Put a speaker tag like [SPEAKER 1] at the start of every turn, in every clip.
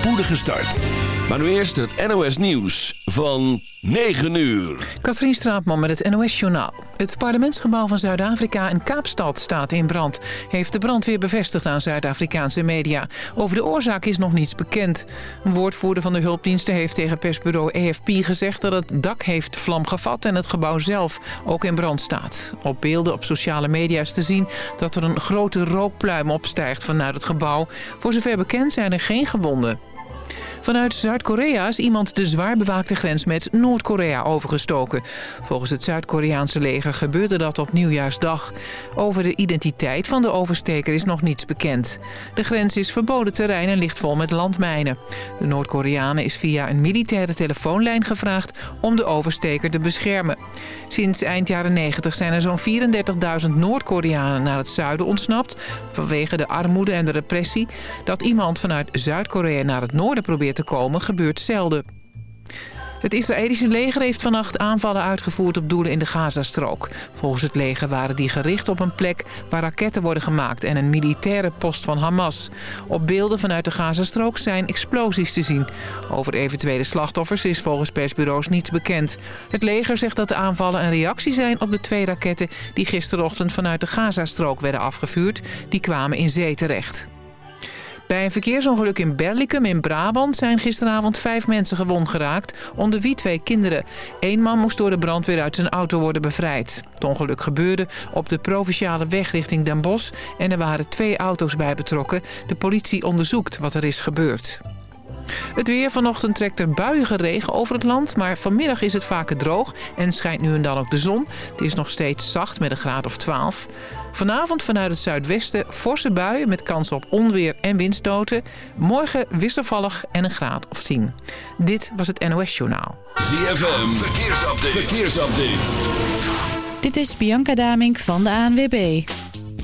[SPEAKER 1] spoedige start. Maar nu eerst het NOS Nieuws van 9 uur.
[SPEAKER 2] Katrien Straatman met het NOS Journaal. Het parlementsgebouw van Zuid-Afrika in Kaapstad staat in brand. Heeft de brandweer bevestigd aan Zuid-Afrikaanse media. Over de oorzaak is nog niets bekend. Een woordvoerder van de hulpdiensten heeft tegen persbureau EFP gezegd... dat het dak heeft vlam gevat en het gebouw zelf ook in brand staat. Op beelden op sociale media is te zien dat er een grote rookpluim opstijgt vanuit het gebouw. Voor zover bekend zijn er geen gewonden. Vanuit Zuid-Korea is iemand de zwaar bewaakte grens met Noord-Korea overgestoken. Volgens het Zuid-Koreaanse leger gebeurde dat op Nieuwjaarsdag. Over de identiteit van de oversteker is nog niets bekend. De grens is verboden terrein en ligt vol met landmijnen. De Noord-Koreanen is via een militaire telefoonlijn gevraagd om de oversteker te beschermen. Sinds eind jaren 90 zijn er zo'n 34.000 Noord-Koreanen naar het zuiden ontsnapt... vanwege de armoede en de repressie. Dat iemand vanuit Zuid-Korea naar het noorden probeert te komen gebeurt zelden. Het Israëlische leger heeft vannacht aanvallen uitgevoerd op doelen in de Gazastrook. Volgens het leger waren die gericht op een plek waar raketten worden gemaakt en een militaire post van Hamas. Op beelden vanuit de Gazastrook zijn explosies te zien. Over eventuele slachtoffers is volgens persbureaus niets bekend. Het leger zegt dat de aanvallen een reactie zijn op de twee raketten die gisterochtend vanuit de Gazastrook werden afgevuurd. Die kwamen in zee terecht. Bij een verkeersongeluk in Berlicum in Brabant zijn gisteravond vijf mensen gewond geraakt, onder wie twee kinderen. Eén man moest door de brandweer uit zijn auto worden bevrijd. Het ongeluk gebeurde op de provinciale weg richting Den Bosch en er waren twee auto's bij betrokken. De politie onderzoekt wat er is gebeurd. Het weer vanochtend trekt er buiige regen over het land, maar vanmiddag is het vaker droog en schijnt nu en dan ook de zon. Het is nog steeds zacht met een graad of 12. Vanavond vanuit het zuidwesten forse buien met kans op onweer en windstoten. Morgen wisselvallig en een graad of 10. Dit was het NOS Journaal.
[SPEAKER 1] ZFM, verkeersupdate. verkeersupdate.
[SPEAKER 3] Dit is Bianca Damink van de ANWB.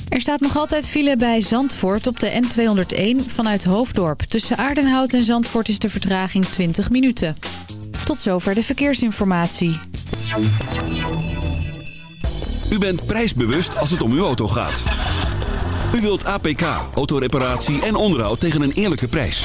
[SPEAKER 3] Er staat nog altijd file bij Zandvoort op de N201 vanuit Hoofddorp. Tussen Aardenhout en Zandvoort is de vertraging 20 minuten. Tot zover de verkeersinformatie.
[SPEAKER 1] U bent prijsbewust als het om uw auto gaat. U wilt APK, autoreparatie en onderhoud tegen een eerlijke prijs.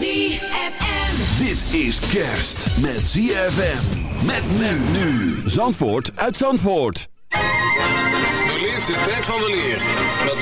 [SPEAKER 4] ZFM.
[SPEAKER 1] Dit is kerst met ZFM. Met men nu. Zandvoort uit Zandvoort.
[SPEAKER 5] Beleef de tijd van de leer.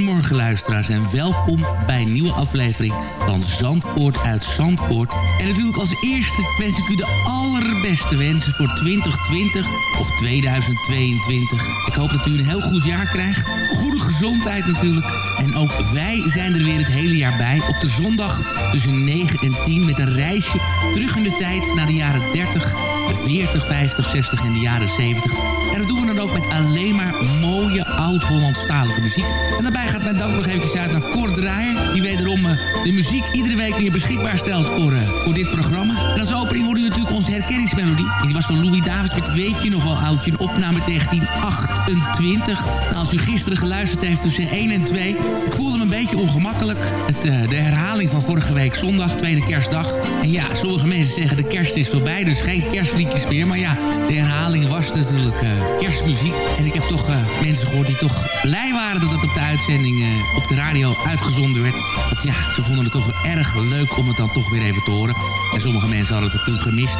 [SPEAKER 6] Goedemorgen luisteraars en welkom bij een nieuwe aflevering van Zandvoort uit Zandvoort. En natuurlijk als eerste wens ik u de allerbeste wensen voor 2020 of 2022. Ik hoop dat u een heel goed jaar krijgt. Goede gezondheid natuurlijk. En ook wij zijn er weer het hele jaar bij op de zondag tussen 9 en 10 met een reisje terug in de tijd naar de jaren 30, de 40, 50, 60 en de jaren 70. En dat doen we dan ook met alleen maar mooie oud-Hollandstalige muziek. En daarbij gaat mijn dank nog eventjes uit naar Kort Draaier... die wederom uh, de muziek iedere week weer beschikbaar stelt voor, uh, voor dit programma. Herkenningsmelodie. En die was van Louis Davids met Weet je nog wel oudje, een opname 1928. Nou, als u gisteren geluisterd heeft tussen 1 en 2... ik voelde me een beetje ongemakkelijk. Het, uh, de herhaling van vorige week zondag, tweede kerstdag. En ja, sommige mensen zeggen de kerst is voorbij, dus geen kerstliedjes meer. Maar ja, de herhaling was natuurlijk kerstmuziek. En ik heb toch uh, mensen gehoord die toch blij waren dat het op de uitzending op de radio uitgezonden werd. Want ja, ze vonden het toch erg leuk om het dan toch weer even te horen. En sommige mensen hadden het natuurlijk gemist.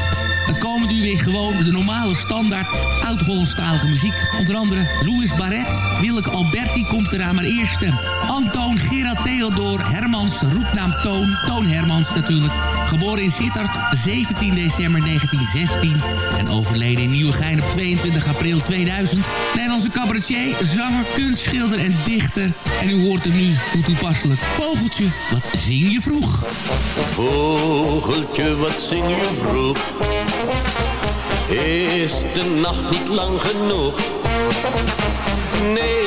[SPEAKER 6] Het komen nu weer gewoon de normale standaard oud-Hollandstalige muziek. Onder andere Louis Barret, Willeke Alberti komt eraan, maar eerst uh, Antoon Gerard Theodor Hermans, roepnaam Toon, Toon Hermans natuurlijk. Geboren in Sittard 17 december 1916 en overleden in Nieuwegein op 22 april 2000. Nederlandse cabaretier, zanger, kunstschilder en dichter. En u hoort hem nu, hoe toepasselijk. Vogeltje, wat zing je vroeg?
[SPEAKER 7] Vogeltje, wat zing je vroeg? Is de nacht niet lang genoeg? Nee,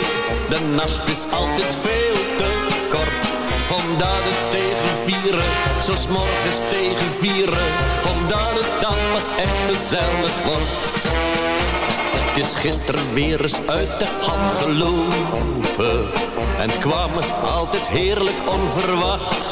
[SPEAKER 7] de nacht is altijd veel te kort. Omdat het tegen vieren, zoals morgens tegen vieren. Omdat het dan pas echt gezellig wordt. Het is gisteren weer eens uit de hand gelopen. En kwam het altijd heerlijk onverwacht.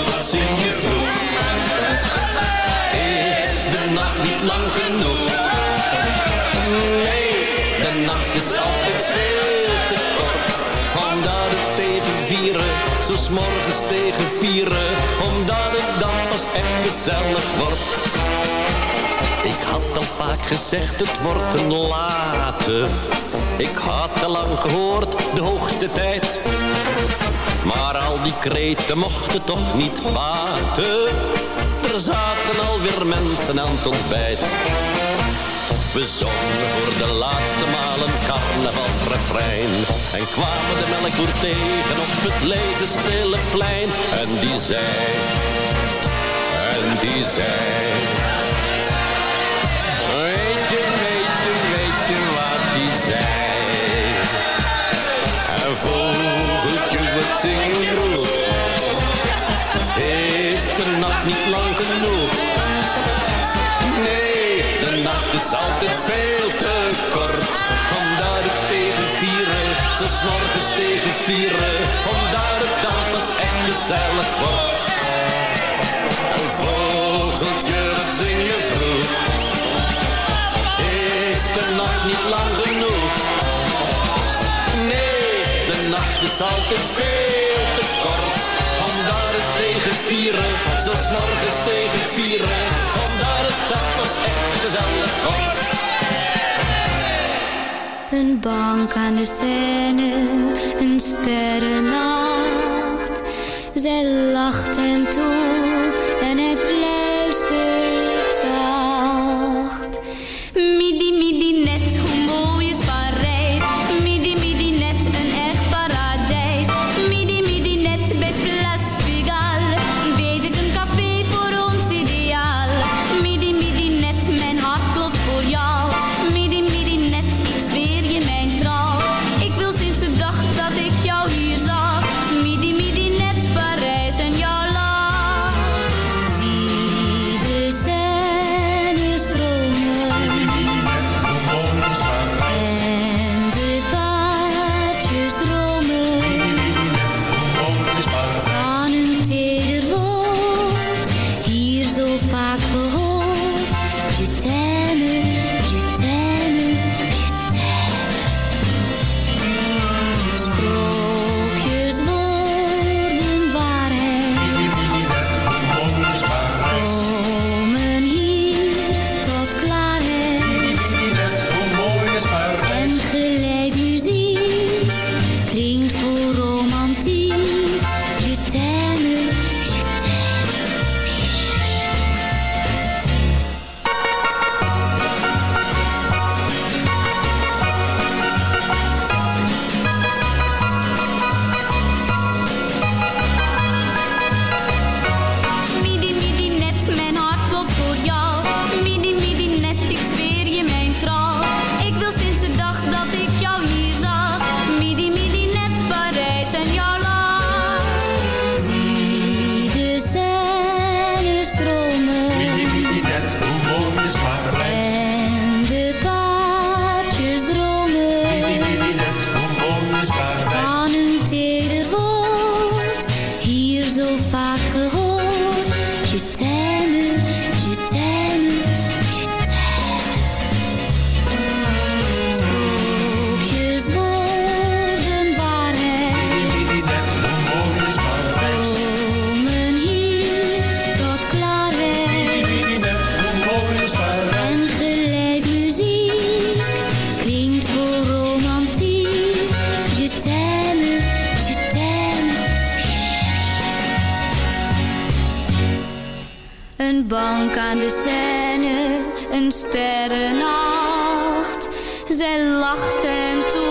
[SPEAKER 7] niet lang genoeg Nee, de nacht is altijd zo morgens tegen vieren, omdat het dan pas echt gezellig wordt. Ik had al vaak gezegd, het wordt een late. Ik had al lang gehoord, de hoogste tijd. Maar al die kreten mochten toch niet baten. Er zaten alweer mensen aan het ontbijt. We zongen voor de laatste maal een carnavalsrefrein. En kwamen de melkboer tegen op het lege stille plein. En die zei, en die zei. Is altijd veel te kort. Omdat het tegen vieren, zo morgens tegen vieren. Omdat het dan pas echt gezellig wordt. Een vogeltje, dat zing je vroeg. Is de nacht niet lang genoeg? Nee, de nacht is altijd veel te kort. Omdat het tegen vieren, zo morgens tegen vieren.
[SPEAKER 8] Een bank aan de scène, een sterrennacht. Zij lacht hem toe lacht hem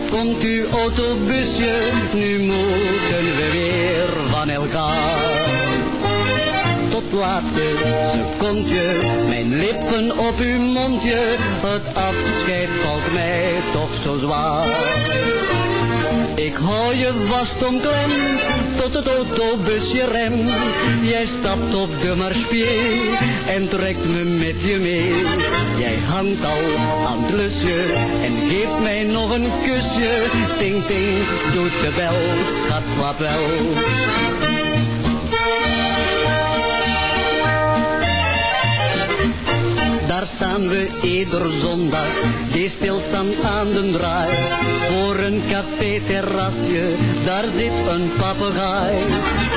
[SPEAKER 9] komt uw autobusje, nu moeten we weer van elkaar. Tot laatste secondje, mijn lippen op uw mondje, het afscheid valt mij toch zo zwaar. Ik hou je vast omklemd tot het autobusje rem. Jij stapt op de marspier en trekt me met je mee. Jij hangt al aan het lusje en geeft mij nog een kusje. Ting ting doet de bel, schat slaap wel. Daar staan we ieder zondag, die stilstaan aan de draai. Voor een café-terrasje, daar zit een papegaai.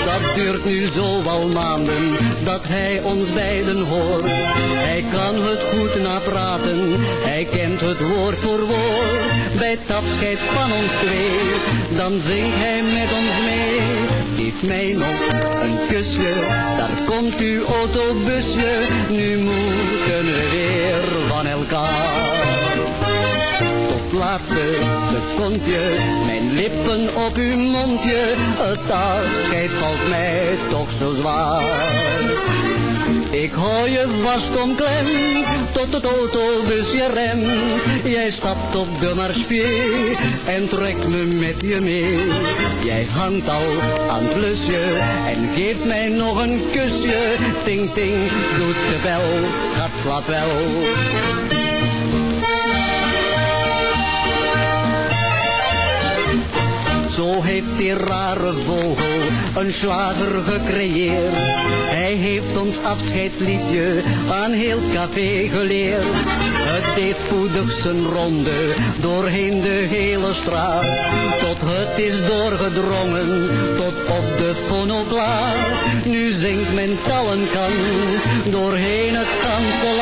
[SPEAKER 9] Dat duurt nu zo al maanden, dat hij ons beiden hoort. Hij kan het goed napraten, hij kent het woord voor woord. Bij het afscheid van ons twee, dan zingt hij met ons mee. Geef mij nog een kusje, daar komt uw autobusje. Nu moeten we weer van elkaar. Tot laatste secondje, mijn lippen op uw mondje. Het afscheid valt mij toch zo zwaar. Ik hou je vast omklemd tot het autobusje rem. Jij stapt op de marspier en trekt me met je mee. Jij hangt al aan het blusje en geeft mij nog een kusje. Ting ting doet de bel, schat slaap wel. Zo heeft die rare vogel een slager gecreëerd. Hij heeft ons afscheidsliedje aan heel café geleerd. Het deed spoedig zijn ronde doorheen de hele straat. Tot het is doorgedrongen tot op de fonoplaat. Nu zingt men tallenkan doorheen het ganse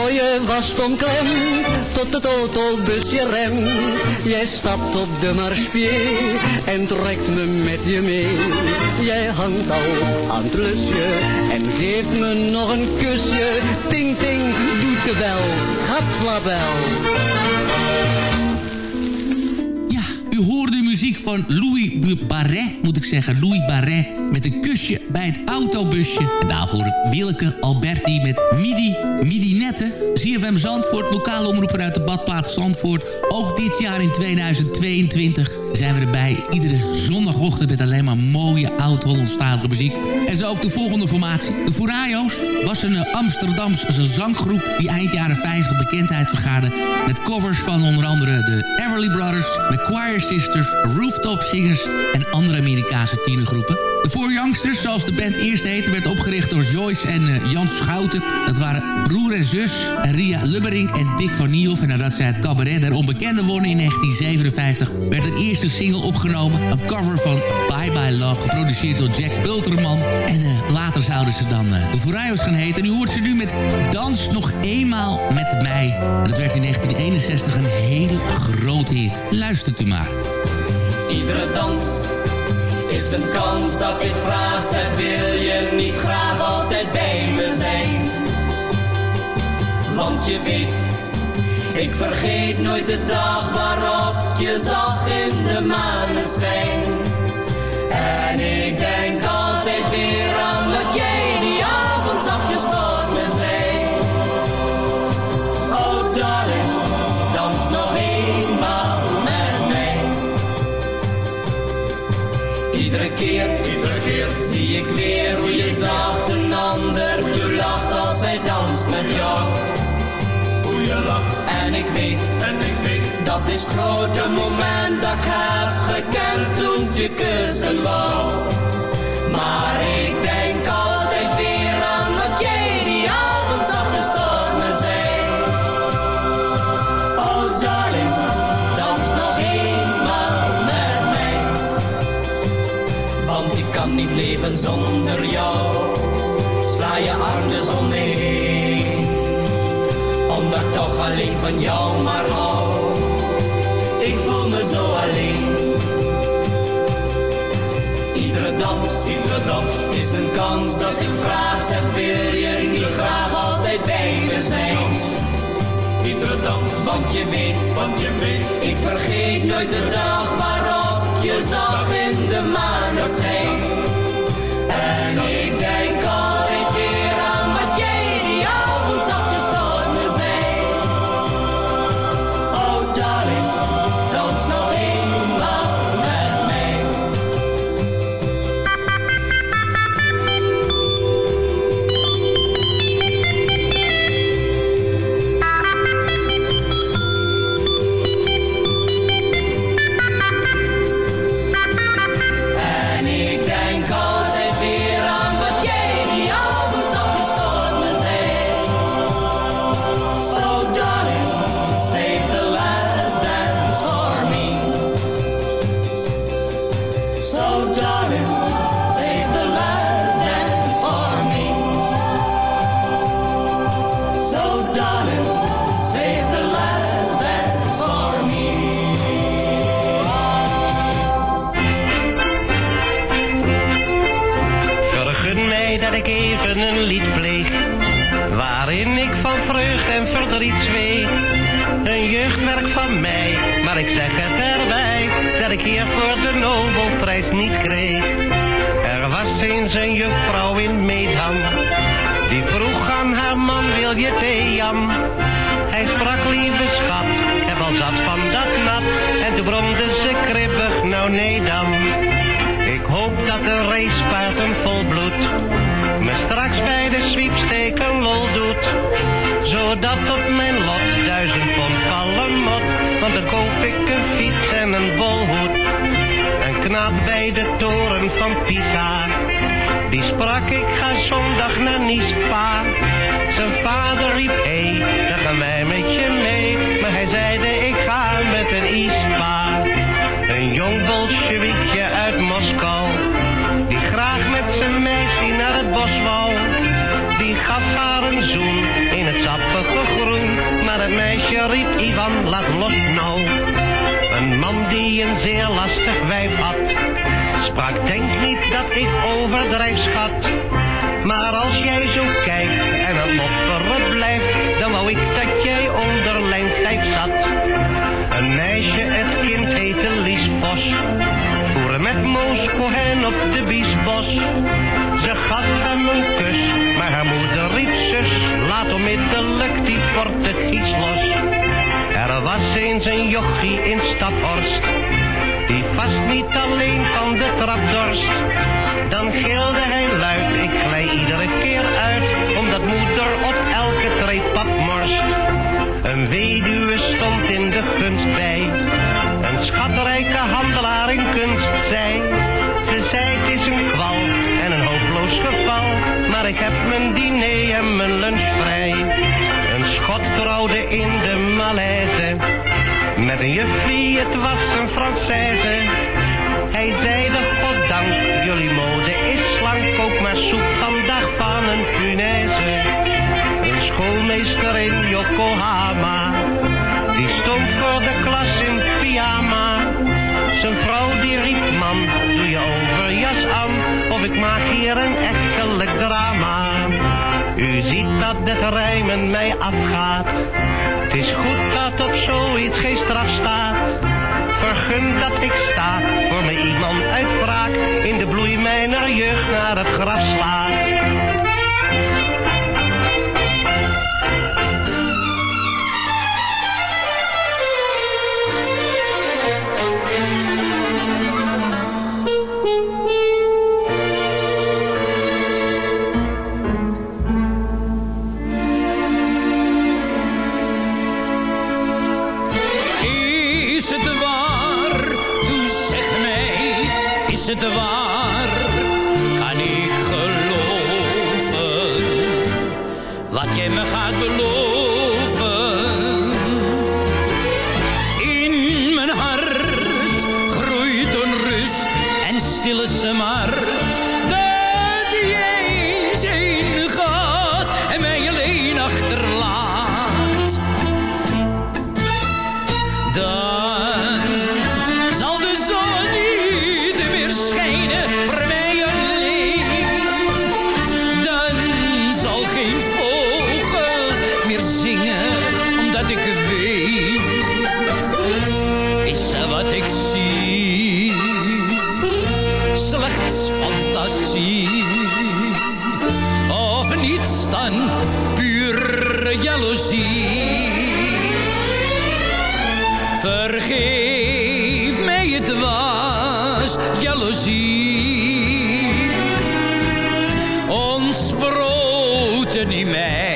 [SPEAKER 9] je vast omklemd tot het autobusje rem. Jij stapt op de marspier en trekt me met je mee. Jij hangt al aan het lusje en geeft me nog een kusje. Ting ting doet de bel, schat wel.
[SPEAKER 6] Ja, u hoorde de muziek van Louis Barret, moet ik zeggen. Louis Barret met een kusje bij het autobusje. En daarvoor Willeke Alberti met Midi, Midi Netten. ZFM Zandvoort, lokale omroeper uit de badplaats Zandvoort. Ook dit jaar in 2022 zijn we erbij. Iedere zondagochtend met alleen maar mooie oud-Hollandstalige muziek. En zo ook de volgende formatie. De Furayos was een Amsterdamse zanggroep... die eind jaren 50 bekendheid vergaarde... met covers van onder andere de Everly Brothers... McQuire Sisters, Rooftop Singers... en andere Amerikaanse tienergroepen. De Four Youngsters, zoals de band eerst heette... werd opgericht door Joyce en uh, Jan Schouten. Dat waren broer en zus Ria Lubberink en Dick van Niehoff. En nadat zij het cabaret der onbekende wonnen in 1957... werd een eerste single opgenomen. Een cover van Bye Bye Love, geproduceerd door Jack Bulterman. En uh, later zouden ze dan uh, de Furayos gaan heten. En u hoort ze nu met Dans nog eenmaal met mij. En dat werd in 1961 een hele grote hit. Luistert u maar.
[SPEAKER 10] Iedere dans is een kans dat ik vraag zeg, wil je niet graag altijd bij me zijn? Want je weet, ik vergeet nooit de dag waarop je zag in de maneschijn. En ik denk altijd weer aan wat jij die avond zachtjes voor me zei. Oh darling, dans nog eenmaal met mij. Iedere keer, iedere keer zie ik weer hoe je zacht een ander lacht als hij danst met jou. Hoe je lacht en ik weet, en ik weet dat is het grote moment dat ik heb gekend toen je kussen wou. Maar ik denk altijd weer aan dat jij die avond zag stormen zijn. Oh darling, dans nog eenmaal met mij. Want ik kan niet leven zonder jou. Sla je arm dus om me heen. Omdat toch alleen van jou maar hou. Kans dat ik vraag. Zeg, wil je niet graag altijd bij me zijn? Iedere dans, want je weet, want je weet. Ik vergeet nooit de dag waarop je zag in de maneschijn. En ik denk
[SPEAKER 11] kreeg. Er was eens een juffrouw in Meedam, die vroeg aan haar man, wil je thee, Jan? Hij sprak, lieve schat, heb al zat van dat nat, en toen bromde ze kribbig, nou nee dan. Ik hoop dat de racepaard een volbloed me straks bij de sweepsteken lol doet. Zodat op mijn lot duizend pond vallen mot, want dan koop ik een fiets en een bolhoed. Knaap bij de toren van Pisa, die sprak ik ga zondag naar Nispa. Zijn vader riep, hé, hey, dan met je mee, maar hij zeide ik ga met een ISPA. Een jong bolsjewiekje uit Moskou, die graag met zijn meisje naar het bos wou. Die gaf haar een zoen in het sappige groen, maar het meisje riep Ivan, laat los nou. Een man die een zeer lastig wijf had, sprak denk niet dat ik overdrijf schat. Maar als jij zo kijkt en het mopperen blijft, dan wou ik dat jij onder lijntijd zat. Een meisje, het kind heette Lies Bos. Voeren met Moos Cohen op de Biesbos. Ze gaf hem een kus, maar haar moeder riep zus. Laat onmiddellijk die Portugies los. Er was eens een jochie in Staphorst. Die vast niet alleen van de trap dorst. Dan gilde hij luid, ik glij iedere keer uit. Omdat moeder op elke treep pap morst. Een weduwe stond in de gunst bij. Een schatrijke handelaar in kunst zei. Ze zei het is een kwal en een hopeloos geval. Maar ik heb mijn diner en mijn lunch trouwde in de Malaise. Met een juffie, het was een Française. Hij zeide, goddank, jullie mode is slank. Kook maar soep vandaag van een punaise. Een schoolmeester in Yokohama. Die stond voor de klas in pyjama. Zijn vrouw die riep, man, doe je overjas aan. Of ik maak hier een echtelijk drama. U ziet dat het rijmen mij afgaat. Het is goed dat op zoiets geen straf staat. Vergun dat ik sta voor me iemand uit wraak. In de bloei mijner jeugd naar het graf slaat.
[SPEAKER 12] Is het waar? Was jaloezie. Ontsproten in mij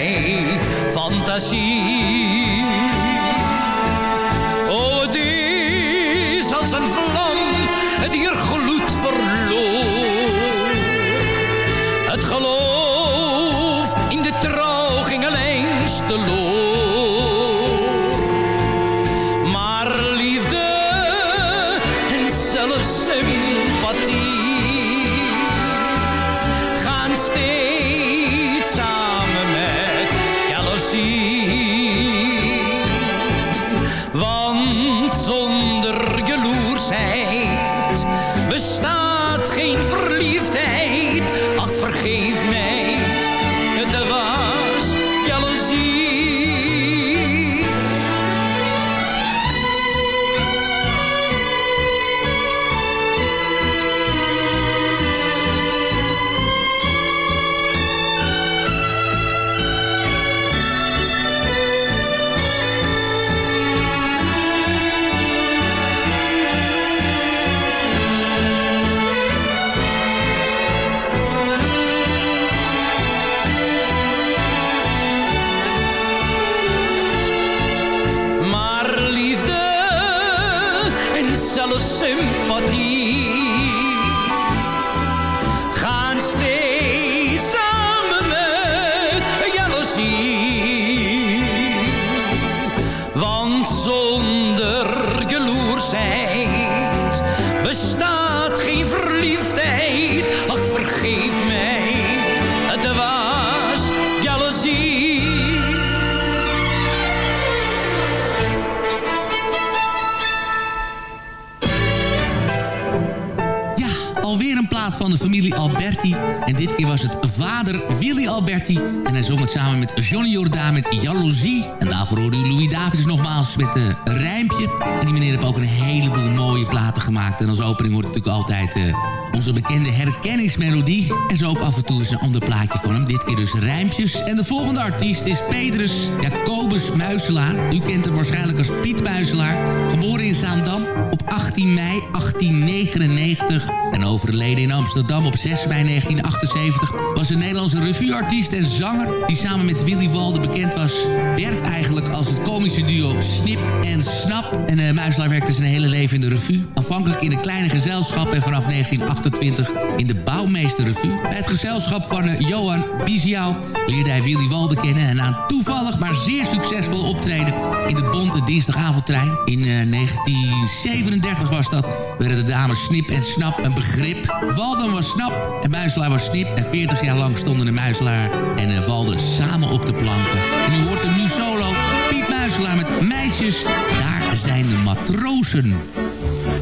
[SPEAKER 6] van de familie Alberti. En dit keer was het vader Willy Alberti. En hij zong het samen met Johnny Jordaan met Jaloezie. En daarvoor hoorde u Louis Davids nogmaals met een rijmpje. En die meneer heeft ook een heleboel mooie platen gemaakt. En als opening wordt natuurlijk altijd... eh, onze bekende herkenningsmelodie. En zo ook af en toe eens een ander plaatje van hem. Dit keer dus rijmpjes. En de volgende artiest is Petrus Jacobus Muiselaar. U kent hem waarschijnlijk als Piet Muiselaar. Geboren in Zaandam op 18 mei 1899. En overleden in Amsterdam op 6 mei 1978. Was een Nederlandse revueartiest en zanger. Die samen met Willy Walde bekend was. Werd eigenlijk als het komische duo Snip en Snap. En eh Muiselaar werkte zijn hele leven in de revue. Afhankelijk in een kleine gezelschap en vanaf 1928 in de Bouwmeesterrevue. Bij het gezelschap van eh, Johan Biziau leerde hij Willy Walde kennen... en aan toevallig maar zeer succesvol optreden in de Bonte Dinsdagavondtrein. In eh, 1937 was dat, werden de dames Snip en Snap een begrip. Walden was Snap en Muiselaar was Snip... en 40 jaar lang stonden de Muiselaar en eh, Walden samen op de planken. En u hoort hem nu solo, Piet Muiselaar met Meisjes, daar zijn de matrozen.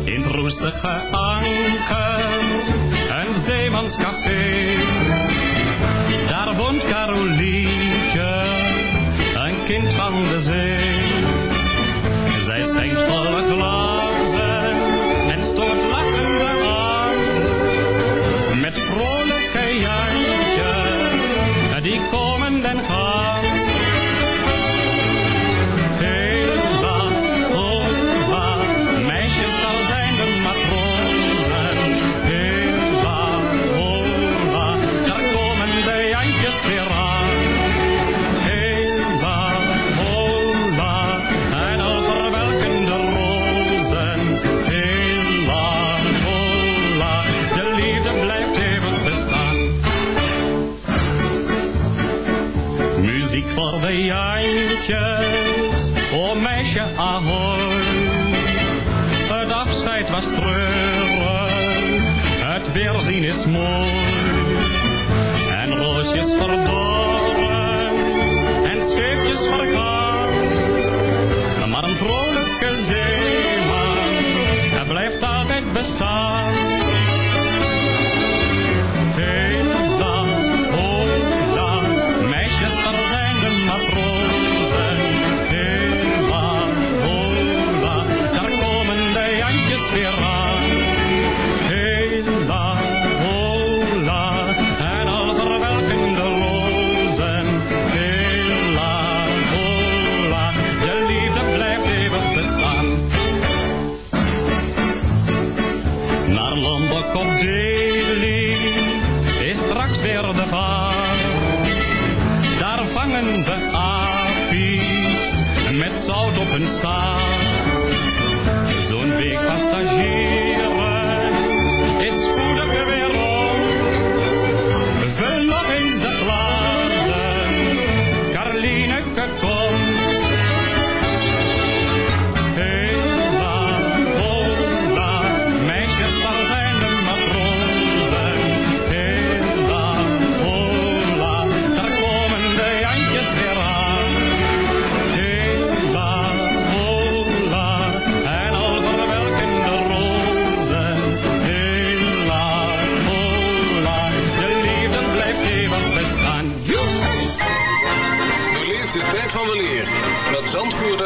[SPEAKER 13] In het roestige anker, een zeemanscafé. Daar woont Carolientje, een kind van de zee. Zij schenkt volle glazen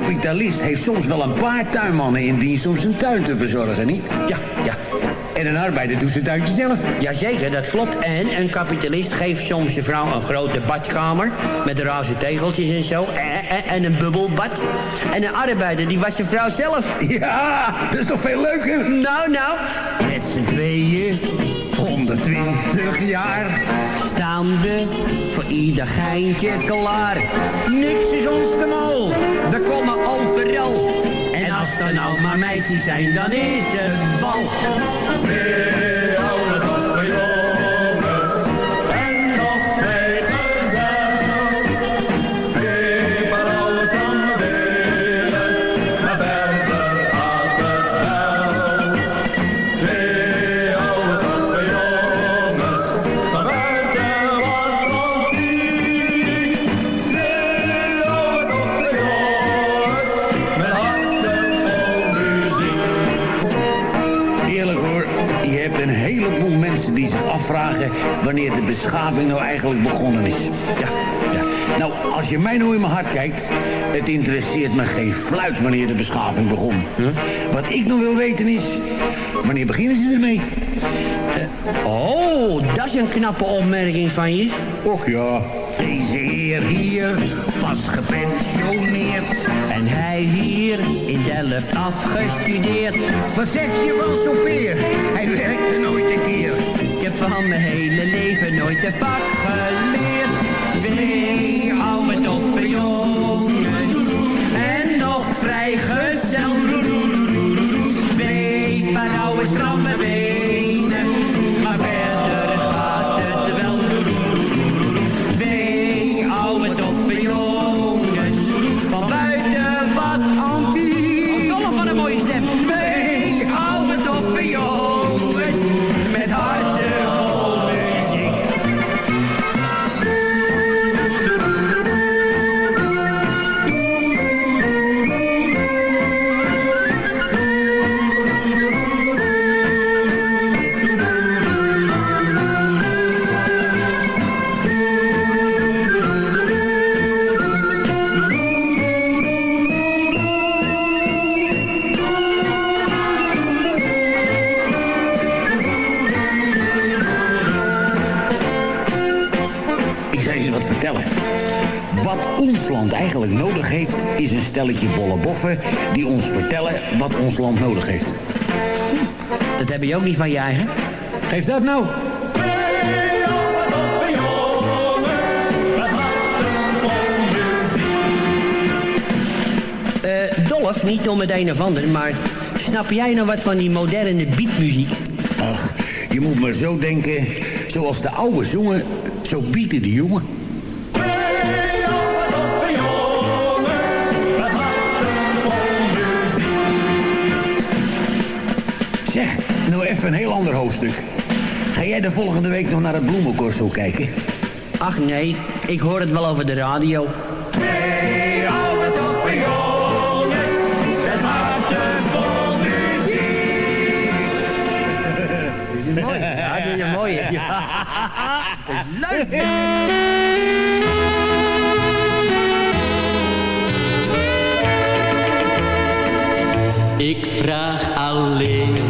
[SPEAKER 14] kapitalist heeft soms wel een paar tuinmannen in dienst om zijn tuin te verzorgen, niet?
[SPEAKER 12] Ja, ja.
[SPEAKER 14] En een arbeider doet zijn tuintje zelf.
[SPEAKER 12] Jazeker, dat klopt. En een kapitalist geeft soms zijn vrouw een grote badkamer... met roze tegeltjes en zo. En, en, en een bubbelbad. En een arbeider, die was zijn vrouw zelf.
[SPEAKER 14] Ja, dat is toch veel leuker?
[SPEAKER 12] Nou, nou. Met z'n tweeën.
[SPEAKER 14] 120 jaar.
[SPEAKER 12] Voor ieder geintje klaar.
[SPEAKER 15] Niks is ons te mal, we komen overal. En als er nou maar meisjes zijn, dan is het bal.
[SPEAKER 14] Wanneer de beschaving nou eigenlijk begonnen is. Ja, ja. Nou, als je mij nou in mijn hart kijkt... het interesseert me geen fluit wanneer de beschaving begon. Wat ik nog wil weten is... wanneer beginnen ze ermee?
[SPEAKER 12] Oh, dat is een knappe opmerking van je.
[SPEAKER 14] Och ja. Deze heer hier, pas gepensioneerd.
[SPEAKER 12] En hij hier in Delft afgestudeerd.
[SPEAKER 14] Wat zeg je van zo'n peer? Hij werkte nooit een keer.
[SPEAKER 12] Van mijn hele leven nooit de vak geleerd. Twee oude toffe jongens. En nog vrijgezel. Twee paar oude stramme
[SPEAKER 14] eigenlijk nodig heeft, is een stelletje bolle boffen... die ons vertellen wat ons land nodig heeft.
[SPEAKER 12] Dat heb je ook niet van je eigen.
[SPEAKER 14] Geef dat nou.
[SPEAKER 12] Eh, Dolf, niet om het een of ander, maar snap jij nou wat van die moderne beatmuziek?
[SPEAKER 14] Ach, je moet maar zo denken. Zoals de oude zongen, zo bieden de jongen. Zeg, nou even een heel ander hoofdstuk. Ga jij de volgende week nog naar het bloemencorso kijken?
[SPEAKER 12] Ach nee, ik hoor het wel over de radio.
[SPEAKER 16] Twee oude toffe jongens, met harten vol muziek.
[SPEAKER 12] Is mooi. Ja, dat is een mooie. Ja. Dat is leuk.
[SPEAKER 17] Ik vraag alleen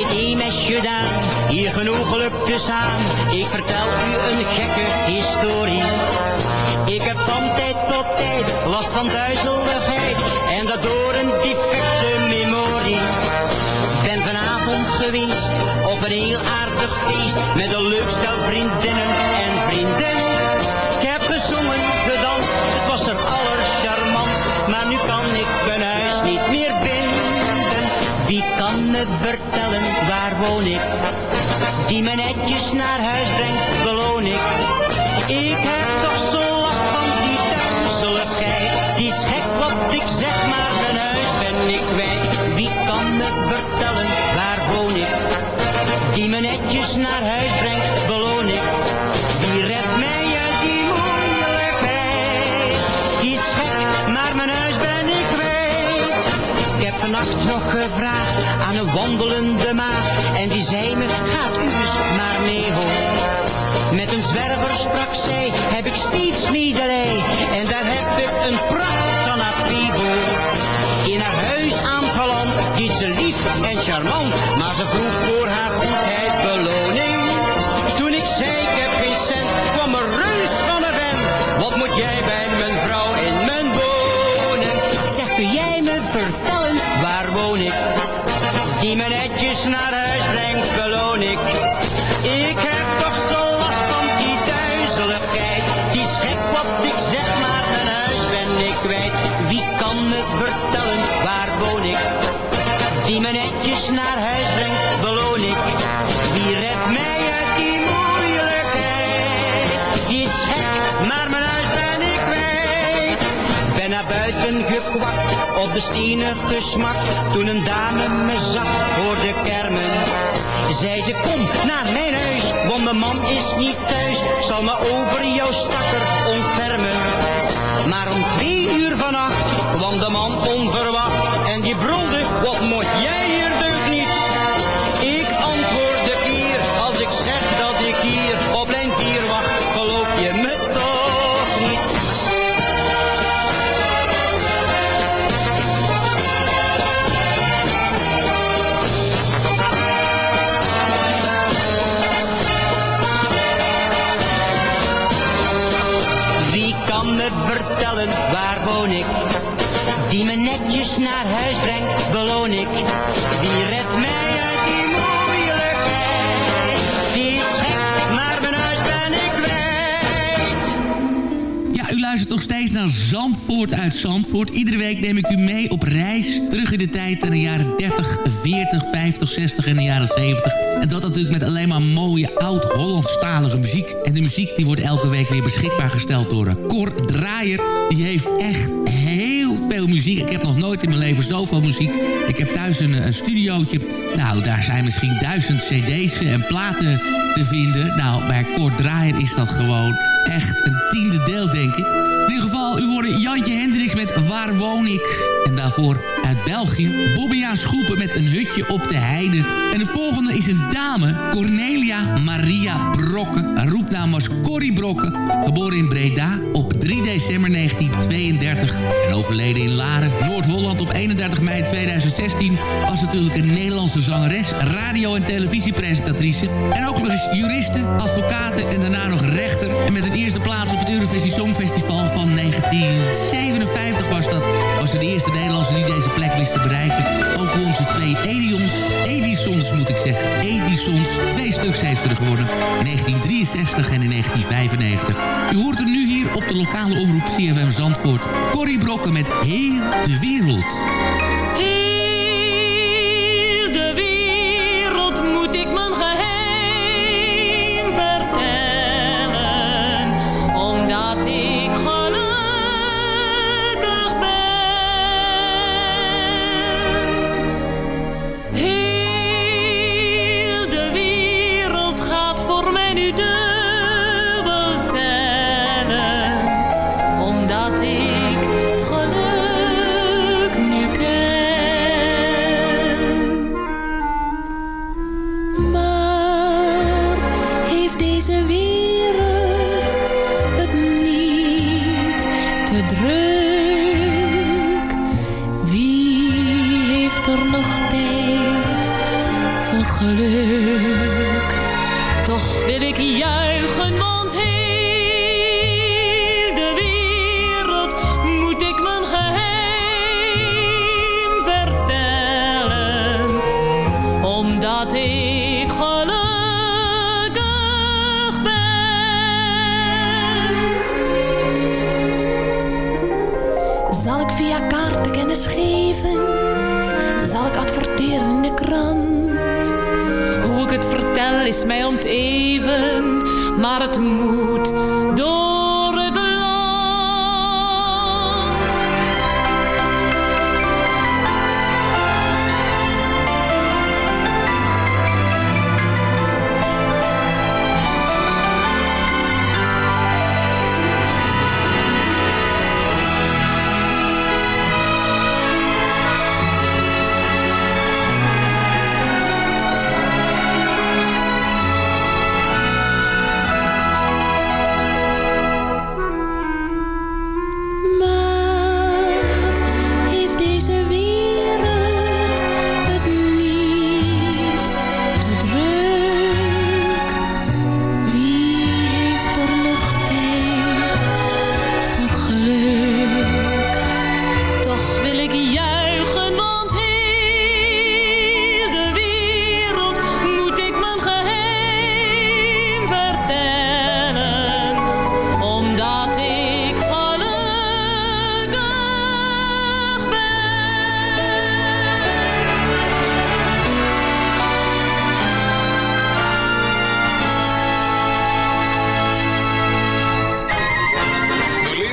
[SPEAKER 18] Permitteer mesje daan, hier genoeglijk te staan. Ik vertel u een gekke historie. Ik heb van tijd tot tijd last van duizeligheid. En dat door een defecte memorie. Ben vanavond geweest op een heel aardig feest. Met een leuk stel vriendinnen en vrienden. Vertellen, waar woon ik? Die me netjes naar huis brengt, beloon ik. Ik heb toch zo last van die duizeligheid. Die is gek wat ik zeg, maar mijn huis ben ik kwijt. Wie kan me vertellen, waar woon ik? Die me netjes naar huis brengt, vannacht nog gevraagd aan een wandelende maag. En die zei me, gaat u eens maar mee hoor. Met een zwerver sprak zij, heb ik steeds medelij. En daar heb ik een pracht van Afibo. In haar huis aangeland, die ze lief en charmant. Maar ze vroeg stenen gesmakt. Toen een dame me zag, hoorde kermen. Zei ze, kom naar mijn huis, want de man is niet thuis. Zal me over jouw stakker ontfermen. Maar om twee uur vannacht kwam de man onverwacht. En die brulde, wat moet jij hier naar huis brengt, beloon ik. Wie redt mij uit die moeilijkheid? Die is maar mijn huis ben ik.
[SPEAKER 6] Ja, u luistert nog steeds naar Zandvoort uit Zandvoort. Iedere week neem ik u mee op reis terug in de tijd naar de jaren 30, 40, 50, 60 en de jaren 70. En dat natuurlijk met alleen maar mooie oud-Hollandstalige muziek. En de muziek die wordt elke week weer beschikbaar gesteld door Cor Draaier. Die heeft echt heel veel muziek. Ik heb nog nooit in mijn leven zoveel muziek. Ik heb thuis een, een studiootje. Nou, daar zijn misschien duizend cd's en platen te vinden. Nou, bij Cor Draaier is dat gewoon echt een tiende deel, denk ik. In ieder geval, u hoorde Jantje Hendricks met Waar woon ik? En daarvoor uit België, Bobbia Schoepen met een hutje op de heide. En de volgende is een dame, Cornelia Maria Brokke. Haar roepnaam was Corrie Brokke, geboren in Breda op 3 december 1932. En overleden in Laren, Noord-Holland op 31 mei 2016. Was natuurlijk een Nederlandse zangeres, radio- en televisiepresentatrice. En ook nog eens juriste, advocate en daarna nog rechter. En met een eerste plaats op het Eurovisie Songfestival van 1957 was dat de eerste Nederlandse die deze plek wist te bereiken. Ook onze twee Edions, Edisons moet ik zeggen, Edisons. Twee stuks heeft ze er geworden in 1963 en in 1995. U hoort er nu hier op de lokale omroep CFM Zandvoort. Corrie Brokken met Heel de Wereld.
[SPEAKER 19] Geluk? Toch wil ik juichen, want heel de wereld moet ik mijn geheim vertellen omdat ik gelukkig ben. Zal ik via kaarten kennis geven? Zal ik adverteren in de krant? Is mij onteven, maar het moet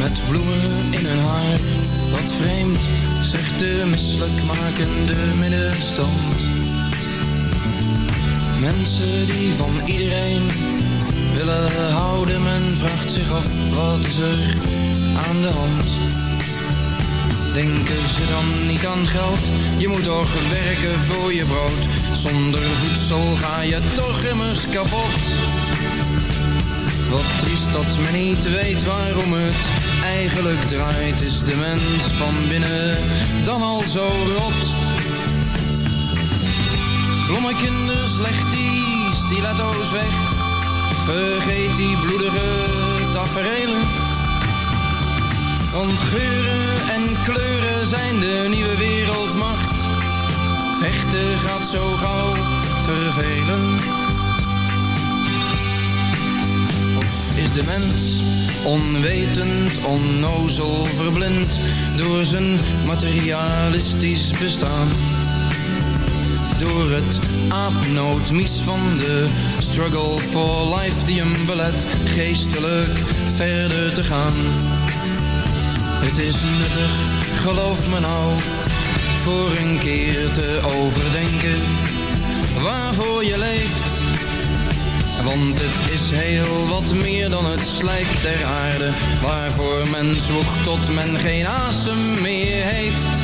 [SPEAKER 5] Met
[SPEAKER 20] bloemen in hun haar. Wat vreemd, zegt de misselijkmakende middenstand. Mensen die van iedereen willen houden. Men vraagt zich af, wat is er aan de hand? Denken ze dan niet aan geld? Je moet toch werken voor je brood. Zonder voedsel ga je toch immers kapot. Wat triest dat men niet weet waarom het eigenlijk draait. Is de mens van binnen dan al zo rot? Blommekinders, leg die stiletto's weg. Vergeet die bloedige tafereelen. Want geuren en kleuren zijn de nieuwe wereldmacht. Vechten gaat zo gauw vervelen. De mens onwetend, onnozel, verblind door zijn materialistisch bestaan? Door het aapnoodmies van de struggle for life die hem belet geestelijk verder te gaan. Het is nuttig, geloof me nou, voor een keer te overdenken waarvoor je leeft. Want het is heel wat meer dan het slijk der aarde, waarvoor men zwoegt tot men geen asem meer heeft.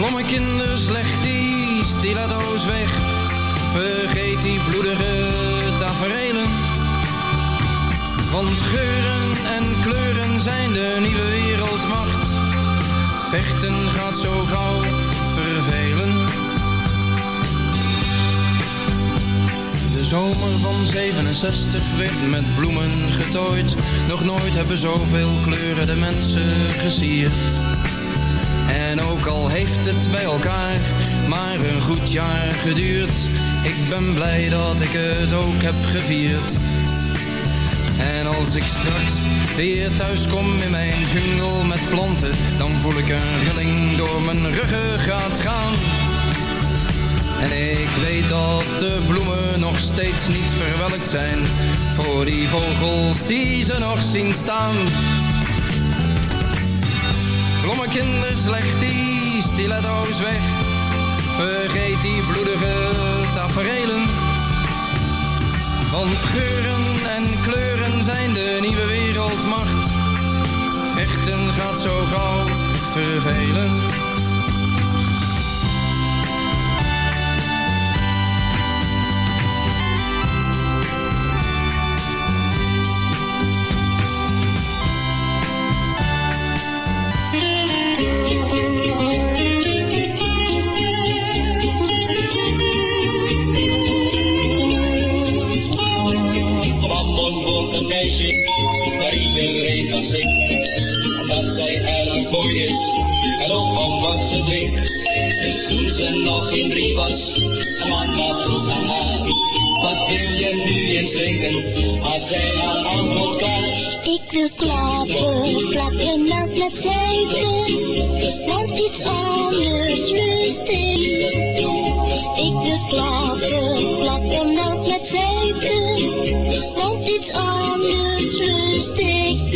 [SPEAKER 20] Lomme kinders, leg die stiletto's weg, vergeet die bloedige taferelen. Want geuren en kleuren zijn de nieuwe wereldmacht. Vechten gaat zo gauw vervelen. Zomer van 67 werd met bloemen getooid. Nog nooit hebben zoveel kleuren de mensen gesierd. En ook al heeft het bij elkaar maar een goed jaar geduurd. Ik ben blij dat ik het ook heb gevierd. En als ik straks weer thuis kom in mijn jungle met planten, dan voel ik een rilling door mijn ruggengraat gaan. En ik weet dat de bloemen nog steeds niet verwelkt zijn voor die vogels die ze nog zien staan. Blomme kinders, leg die stiletto's weg, vergeet die bloedige taferelen. Want geuren en kleuren zijn de nieuwe wereldmacht. Vechten gaat zo gauw vervelen.
[SPEAKER 21] Zingt. Omdat zij erg mooi is en ook om wat ze drinkt. Dus toen ze nog geen drie was, mama vroeg aan haar. Wat wil je nu eens drinken? Had zij haar antwoord klaar.
[SPEAKER 22] Ik wil klappen, klappen melk met suiker, want iets anders lust ik. Ik wil klappen, klappen melk met suiker, want lust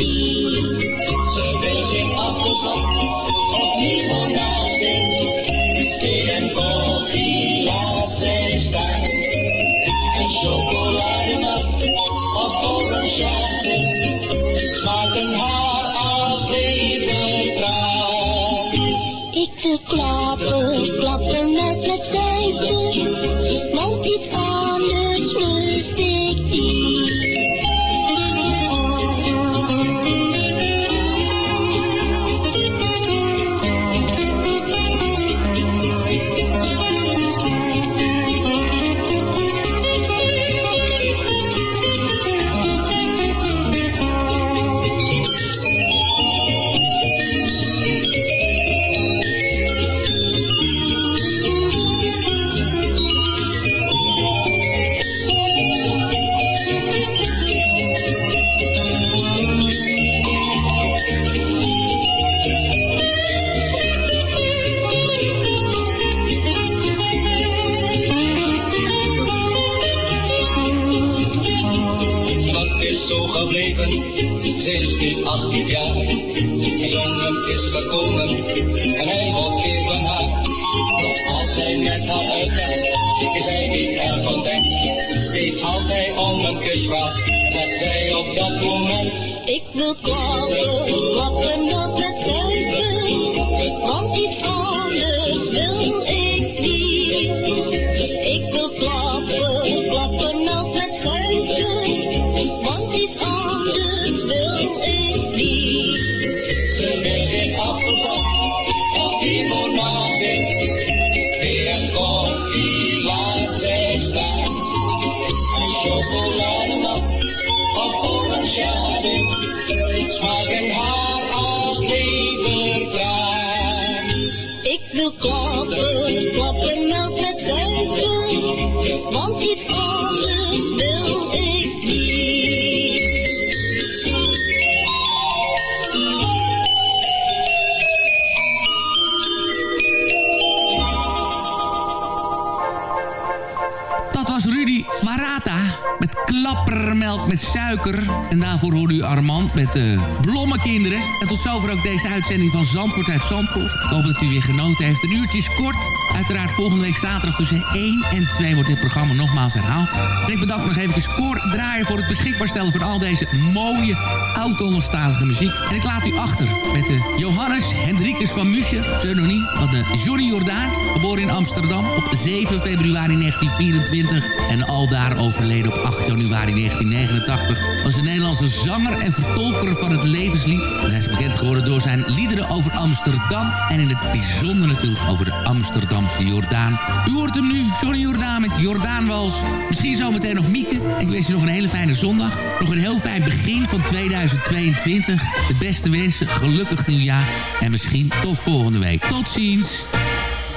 [SPEAKER 21] Dat
[SPEAKER 6] was Rudy Marata met klappermelk met suiker. En daarvoor hoorde u Armand met de blommekinderen. En tot zover ook deze uitzending van Zandvoort uit Zandvoort. Ik hoop dat u weer genoten heeft. Een uurtje is kort. Uiteraard volgende week zaterdag tussen 1 en 2 wordt dit programma nogmaals herhaald. En ik bedank nog even Cor draaien voor het beschikbaar stellen van al deze mooie oud-Hollandstalige muziek. En ik laat u achter met de Johannes Hendrikus van Musje, pseudoniem van de Johnny Jordaan, geboren in Amsterdam op 7 februari 1924 en aldaar overleden op 8 januari 1989, was een Nederlandse zanger en vertolker van het levenslied. En hij is bekend geworden door zijn liederen over Amsterdam en in het bijzonder natuurlijk over de Amsterdamse Jordaan. U hoort hem nu, Johnny Jordaan met Jordaanwals. Misschien zometeen nog Mieke. Ik wens je nog een hele fijne zondag. Nog een heel fijn begin van 2022. De beste wensen, gelukkig nieuwjaar. En misschien tot volgende week. Tot ziens.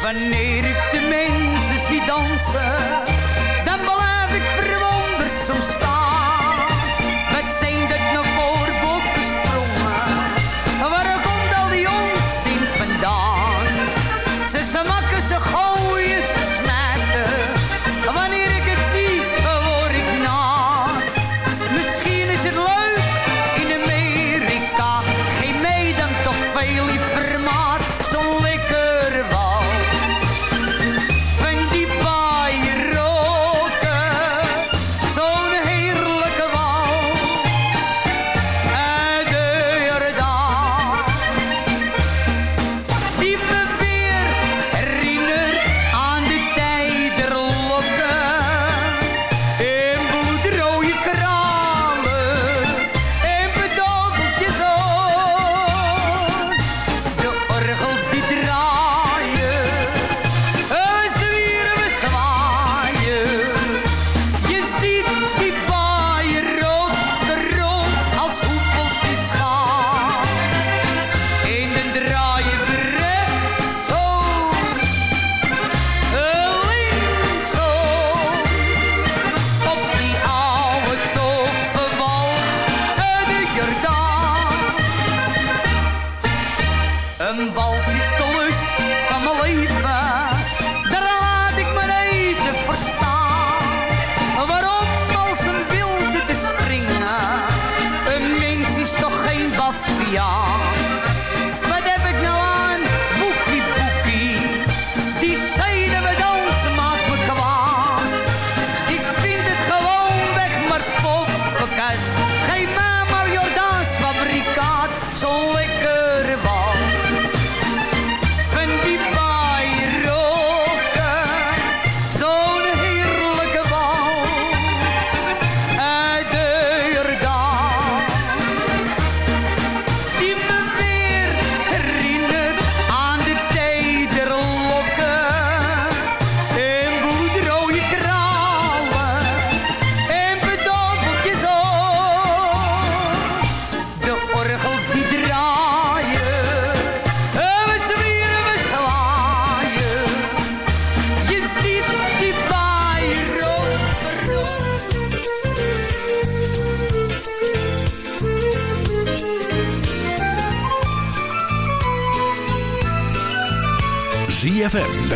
[SPEAKER 23] Wanneer ik de mensen zie dansen, dan blijf ik verwonderd soms staan.